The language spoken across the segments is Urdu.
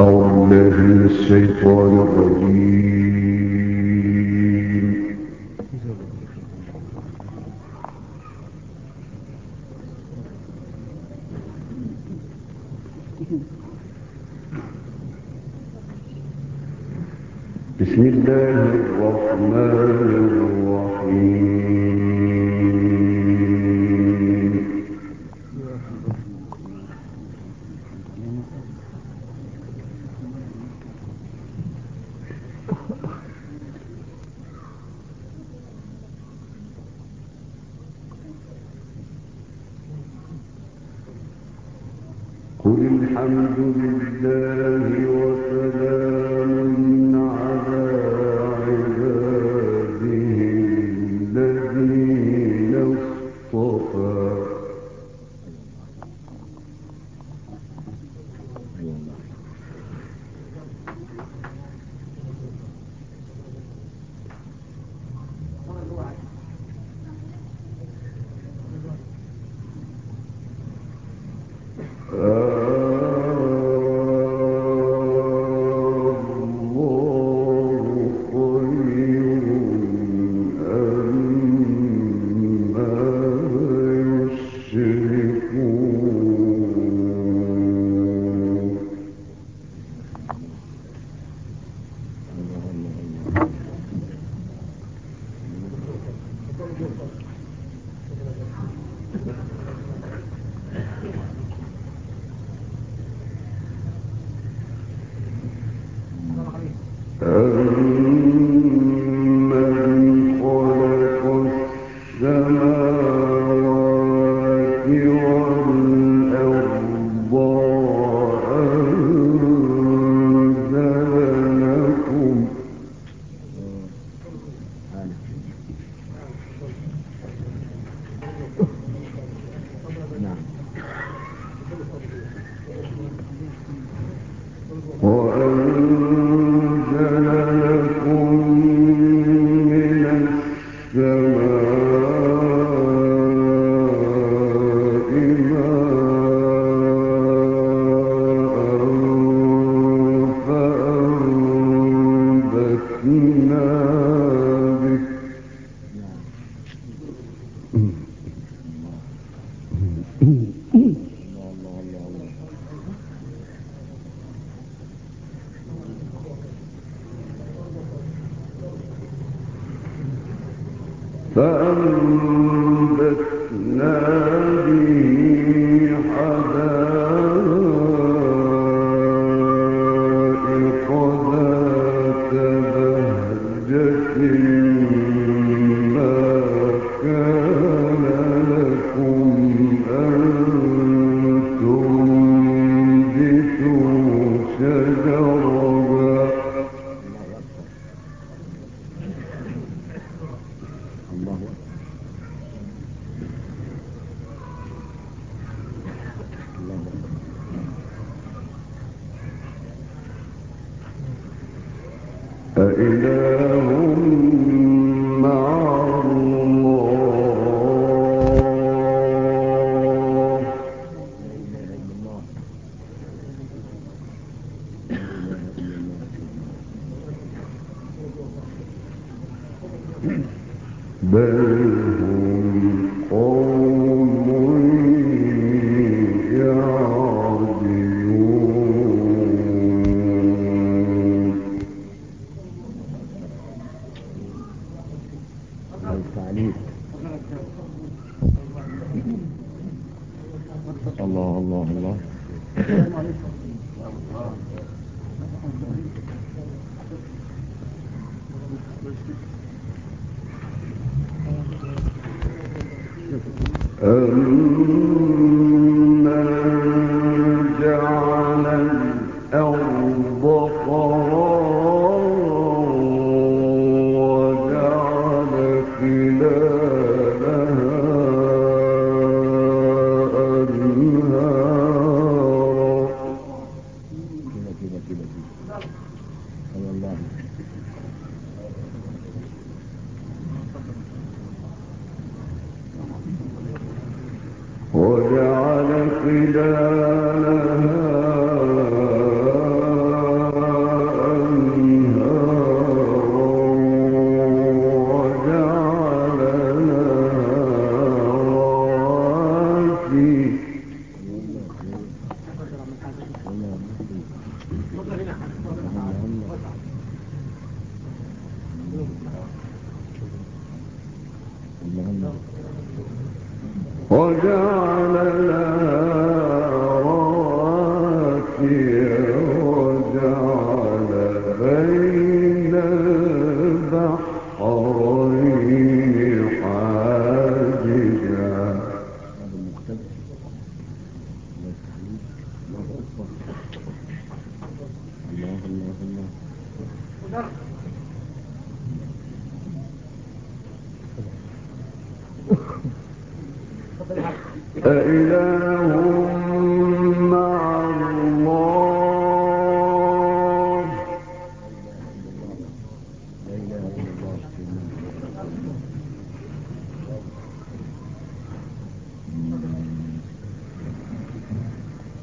أعوذ الشيطان الرجيم بسم الله الرحمن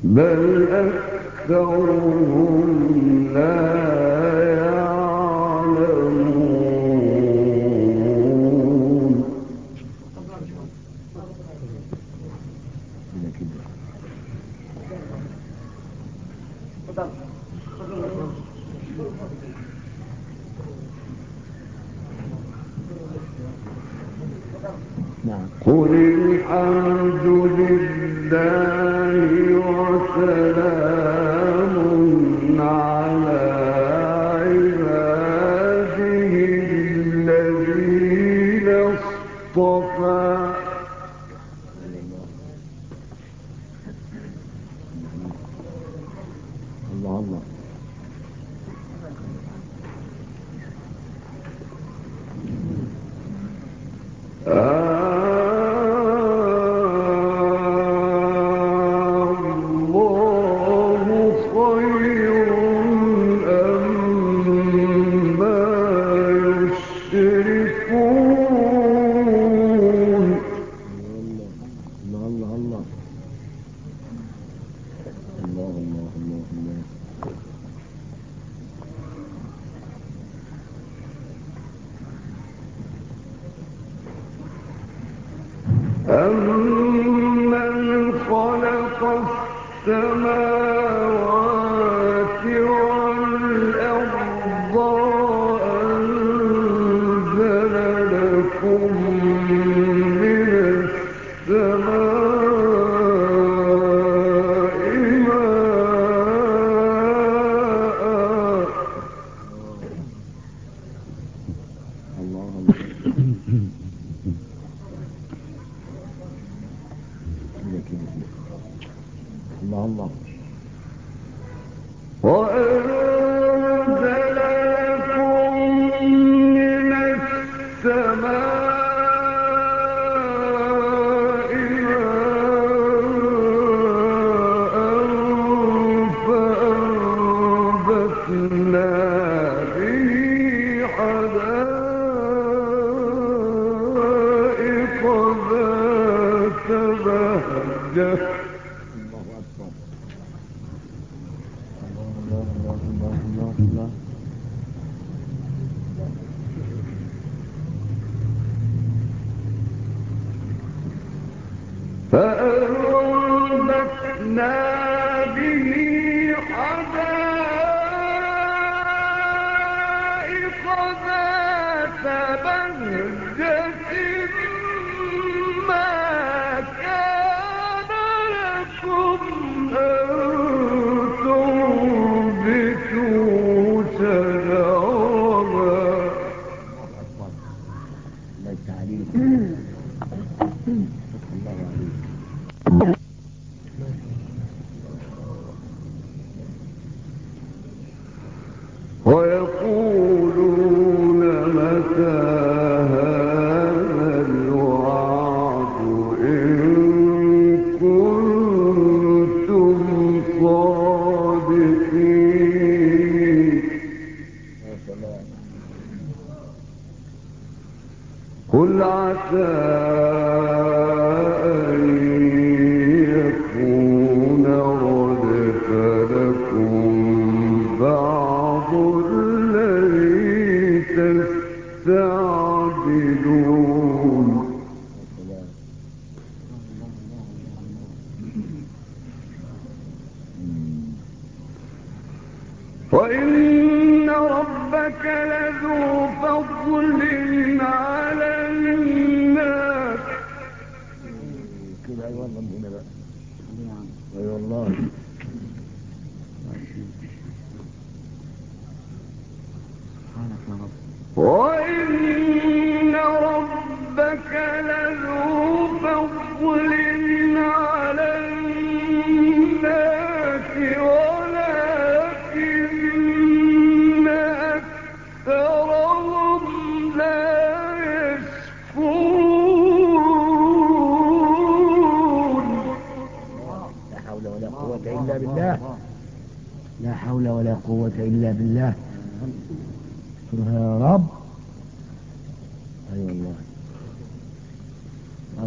بل أكثرهم لا يعلمون الله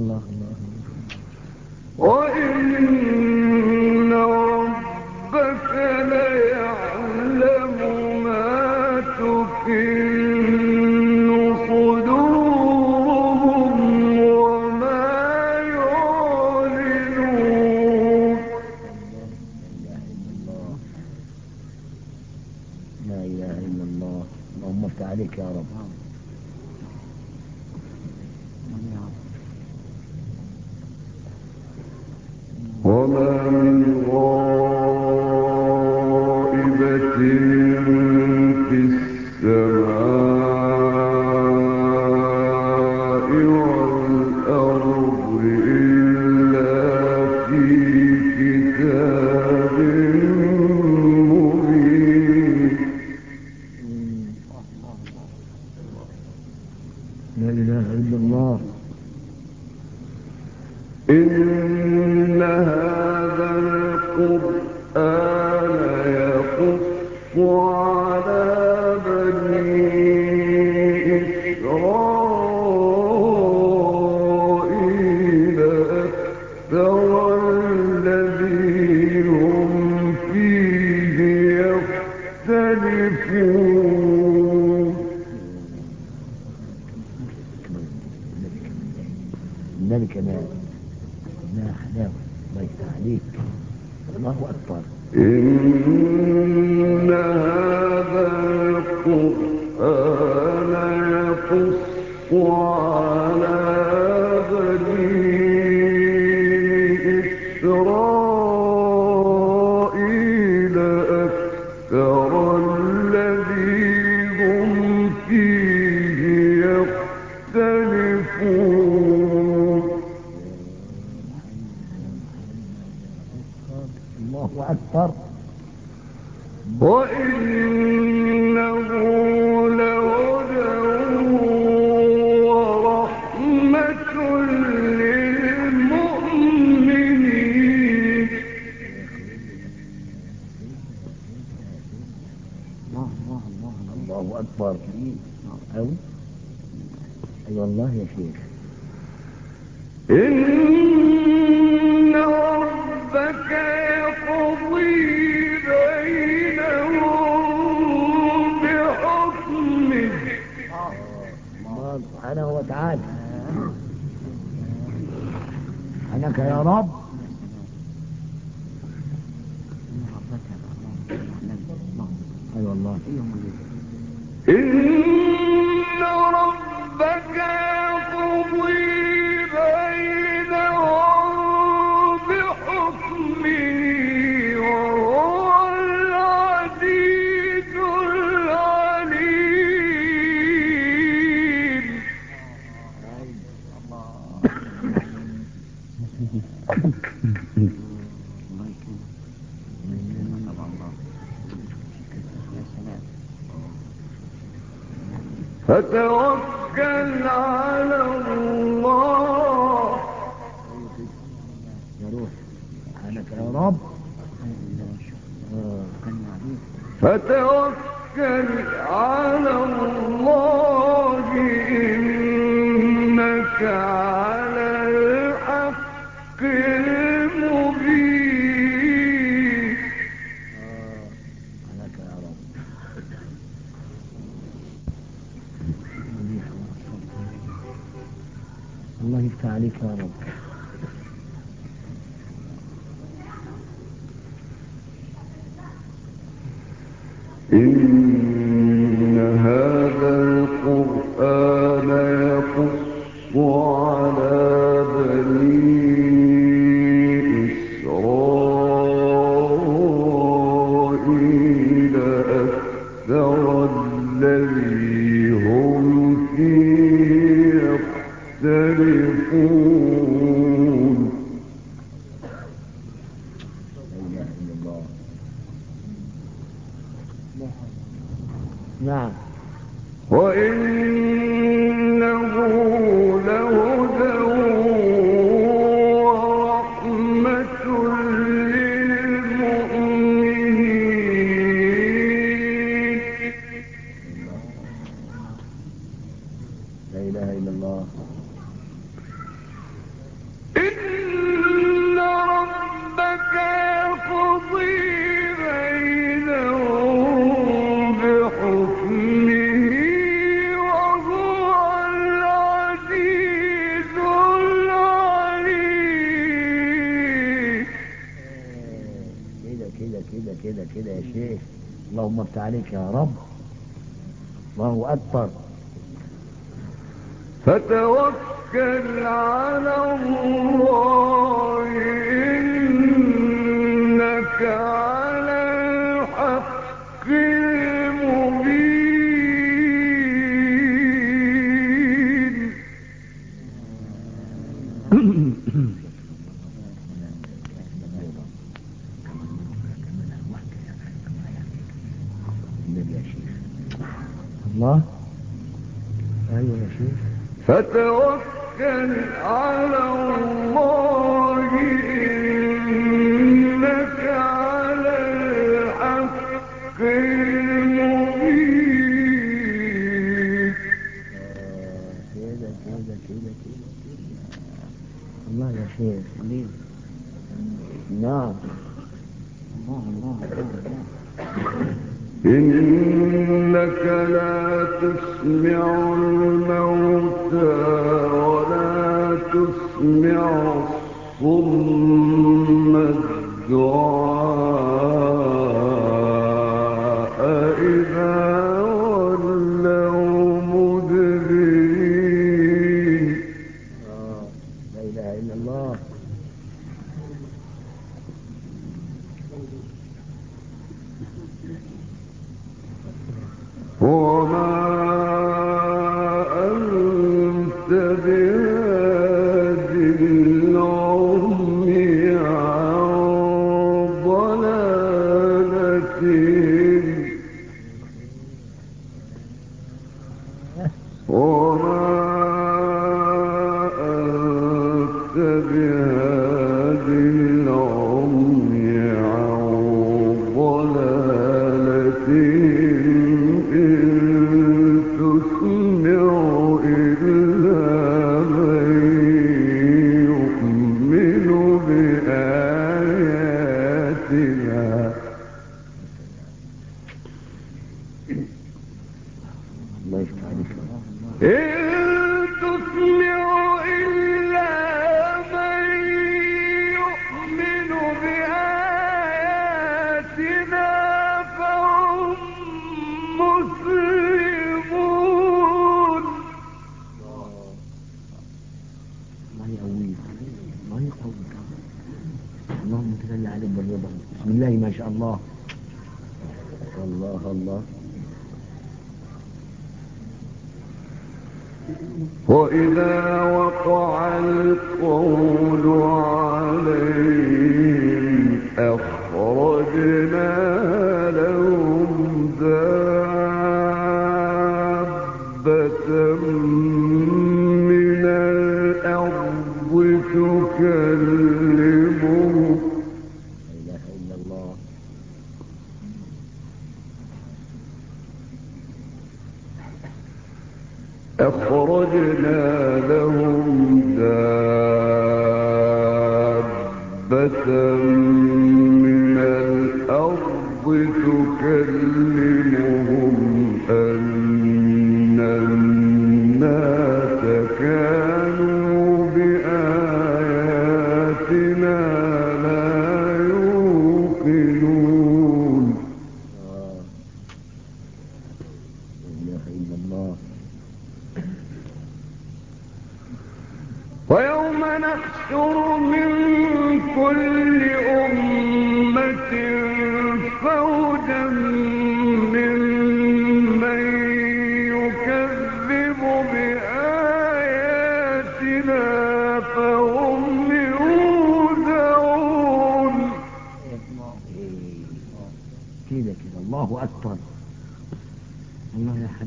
اللہ إن الله أكبر. وإن إن يا رب الله أكبر. فتوى من Allah Allah. وإذا وقع القول عليهم أخرجنا لهم ذلك جدا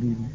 دیجیے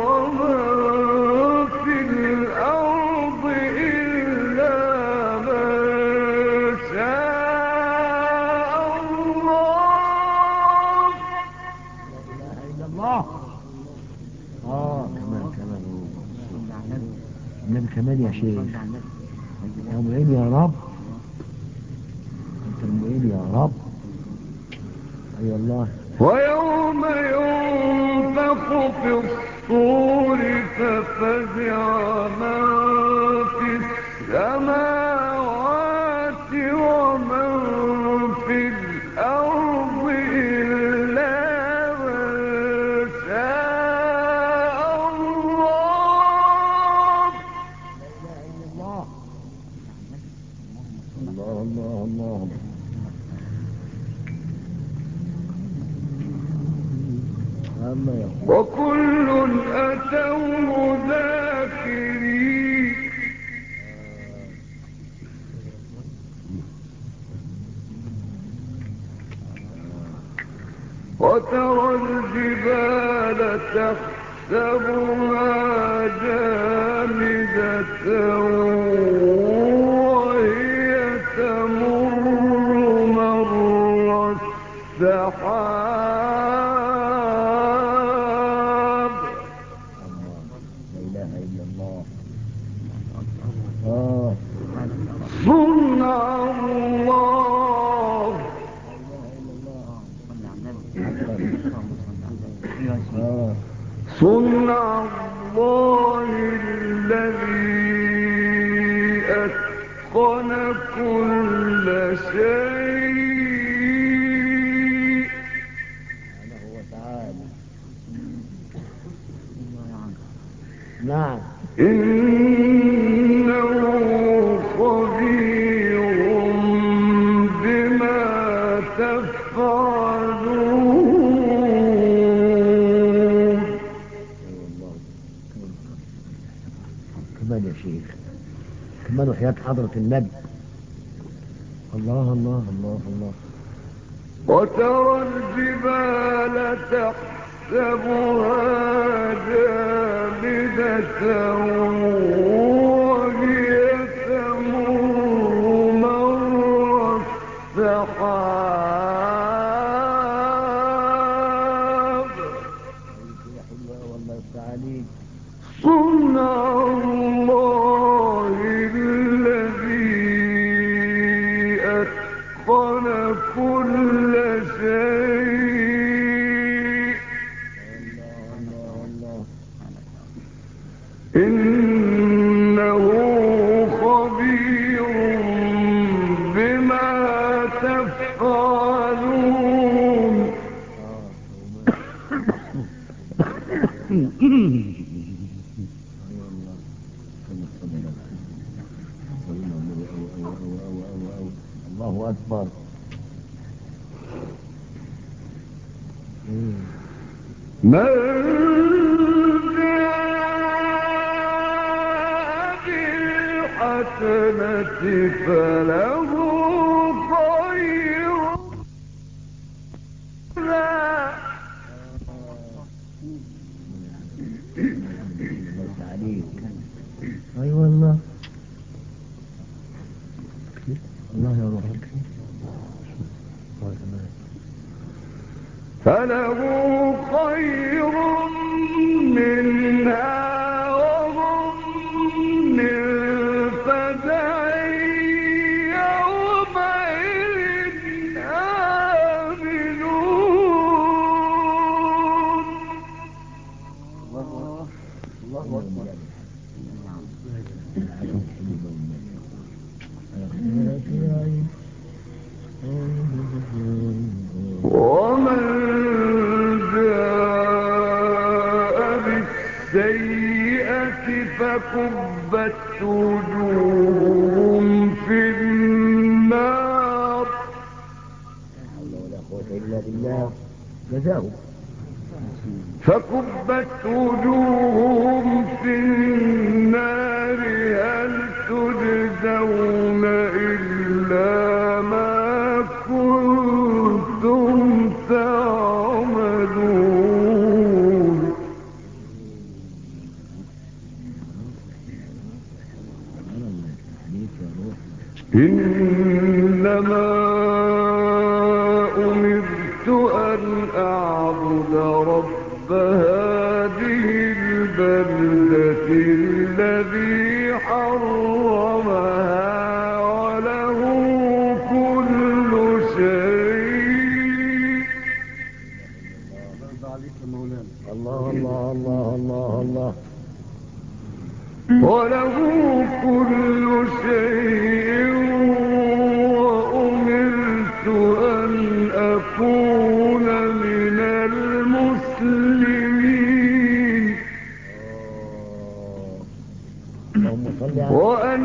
العمل يا شيخ أنت المعيد يا رب انت المعيد يا رب اي الله ويوم ينفق في الصور ففزع حضرة النبي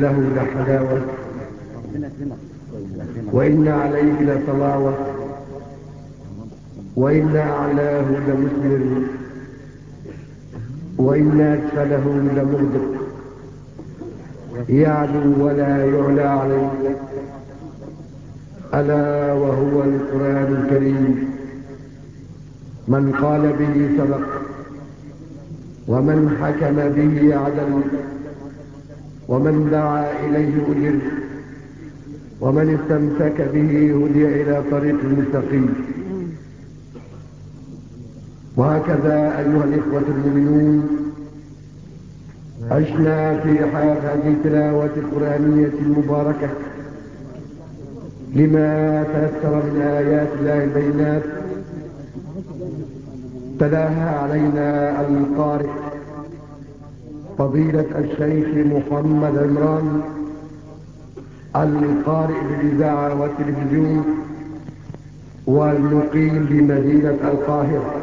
له لحلاوة. وإن عليه لصلاوة. وإن أعلاه لمثمر وإن أسفله لمغدق. يعلو ولا يعلى عليه. ألا وهو القرآن الكريم. من قال به صدق ومن حكم به عدل. ومن دعا إليه أجر، ومن استمسك به هدي إلى طريق المستقيم وهكذا أيها الإخوة المؤمنون، عشنا في حال هذه التلاوة القرآنية المباركة لما تيسر من آيات الله البينات تلاها علينا القارئ. فضيلة الشيخ محمد عمران القارئ بالإذاعة والتلفزيون والمقيم بمدينة القاهرة.